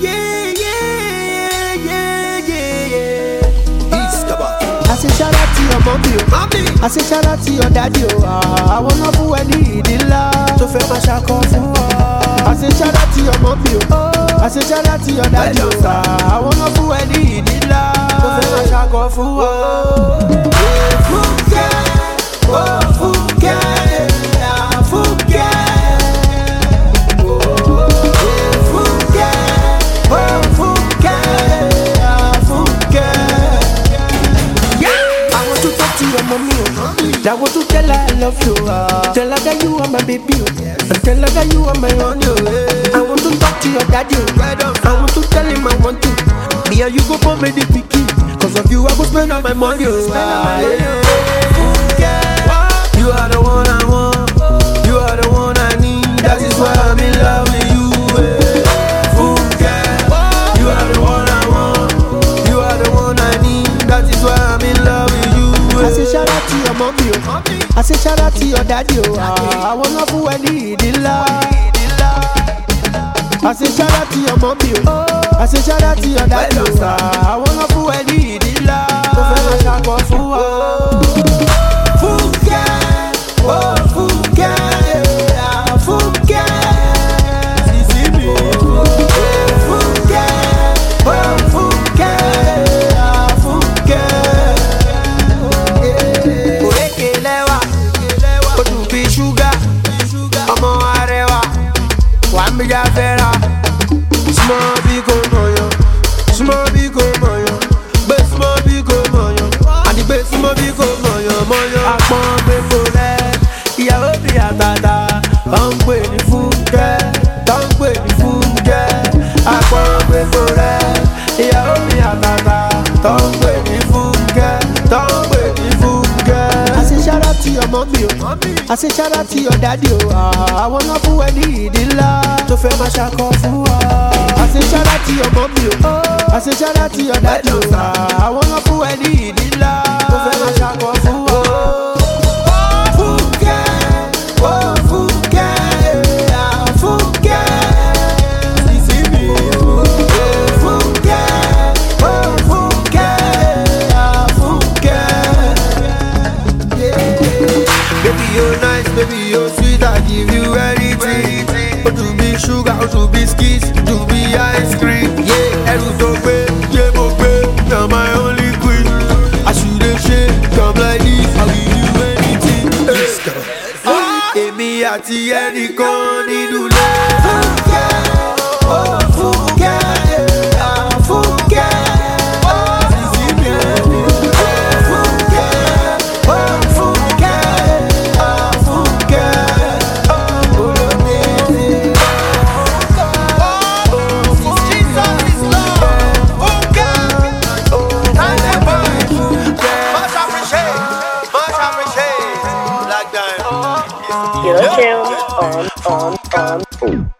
Yeah, yeah, yeah, yeah, yeah. Iskaba. I say shout out to your mommy, oh. I say shout out to your daddy, oh. Ah, àwọn náà fún ẹ ní ìdí ńlá tó fẹ́ máa ṣakọ fún ọ. I say shout out to your mommy, oh. I say shout out to your daddy, oh. Ah, àwọn náà fún ẹ ní ìdí ńlá tó fẹ́ máa ṣakọ fún ọ. I want to tell her I love you. Uh. Tell her that you are my baby, oh. And tell her that you are my honey, oh. I want to talk to your daddy, oh. I want to tell him I want to. Me and you go for me the picky. Cause of you, I go spend all my money, oh. Ah, yeah. You are the one I want. You are the one I need. That is why I'm in love with you. You are the one I want. You are the one I need. That is why I'm in love with you. I say shout out to your mommy. I say shout out to your daddy, oh. I wanna ẹ ní ìdí ńlá. I say shout out to your mommy, oh. I say shout out to your daddy, oh. I wanna fún ẹ ní I say shout out to your daddy o, ah, náà fún ẹ ní ìdí ńlá tó fẹ́ máa fún wa. I say shout out to your mommy oh. I say shout out to your daddy o, ah, náà fún ẹ ní ìdí ńlá tó fẹ́ máa ṣakọ fún you're nice, baby, you're sweet, I give you anything. O to be sugar, o to biscuits, to be ice cream. Yeah, ẹrù tó gbé, yé mo gbé, you're my only queen. Àṣùlẹ̀ ṣe, come like this, I'll give you anything. Ah, Èmi àti ẹnìkan nínú ilé. You're tuned on, on, on.